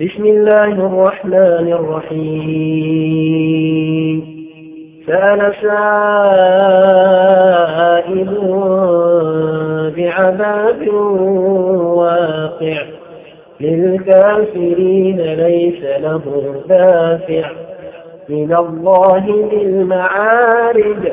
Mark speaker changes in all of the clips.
Speaker 1: بسم الله الرحمن الرحيم. سأل سائل بعذاب واقع. للكافرين ليس له دافع. من الله بالمعارج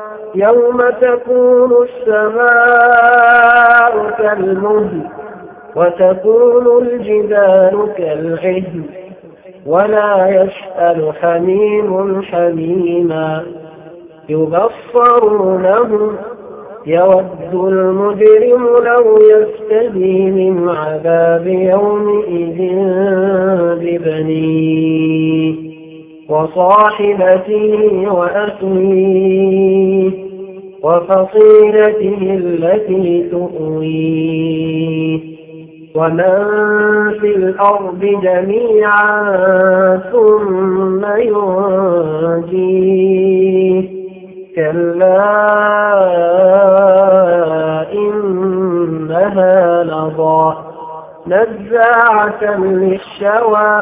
Speaker 1: يوم تكون السماء كالمهل وتكون الجبال كالعهن ولا يسأل حميم حميما يبصرونهم يود المجرم لو يفتدي من عذاب يومئذ ببنيه وصاحبته وأخيه وفصيلته التي تؤويه. ومن في الأرض جميعا ثم ينجيه. كلا إنها لضى نزاعة للشوى.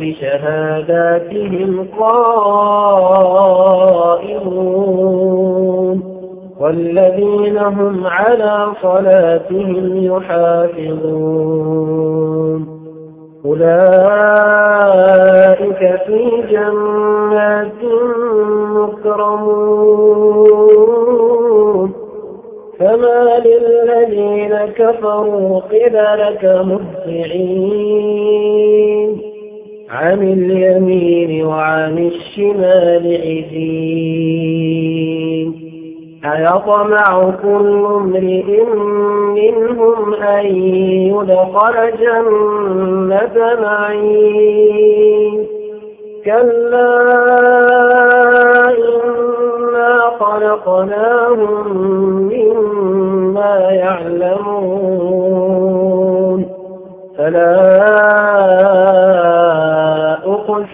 Speaker 1: بشهاداتهم قائمون. والذين هم على صلاتهم يحافظون. أولئك في جنات مكرمون. فما للذين كفروا قبلك مهطعين. عن اليمين وعن الشمال عزين. أيطمع كل امرئ منهم أن يدخل جنة معين. كلا إنا خلقناهم مما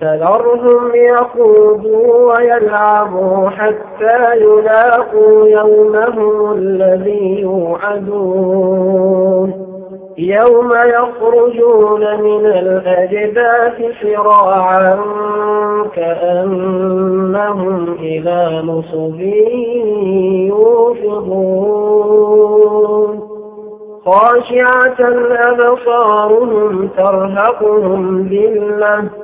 Speaker 1: فذرهم يخوضوا ويلعبوا حتى يلاقوا يومهم الذي يوعدون. يوم يخرجون من الأجداث شراعا كأنهم إلى نصب يوفضون. خاشعة أبصارهم ترهقهم ذلة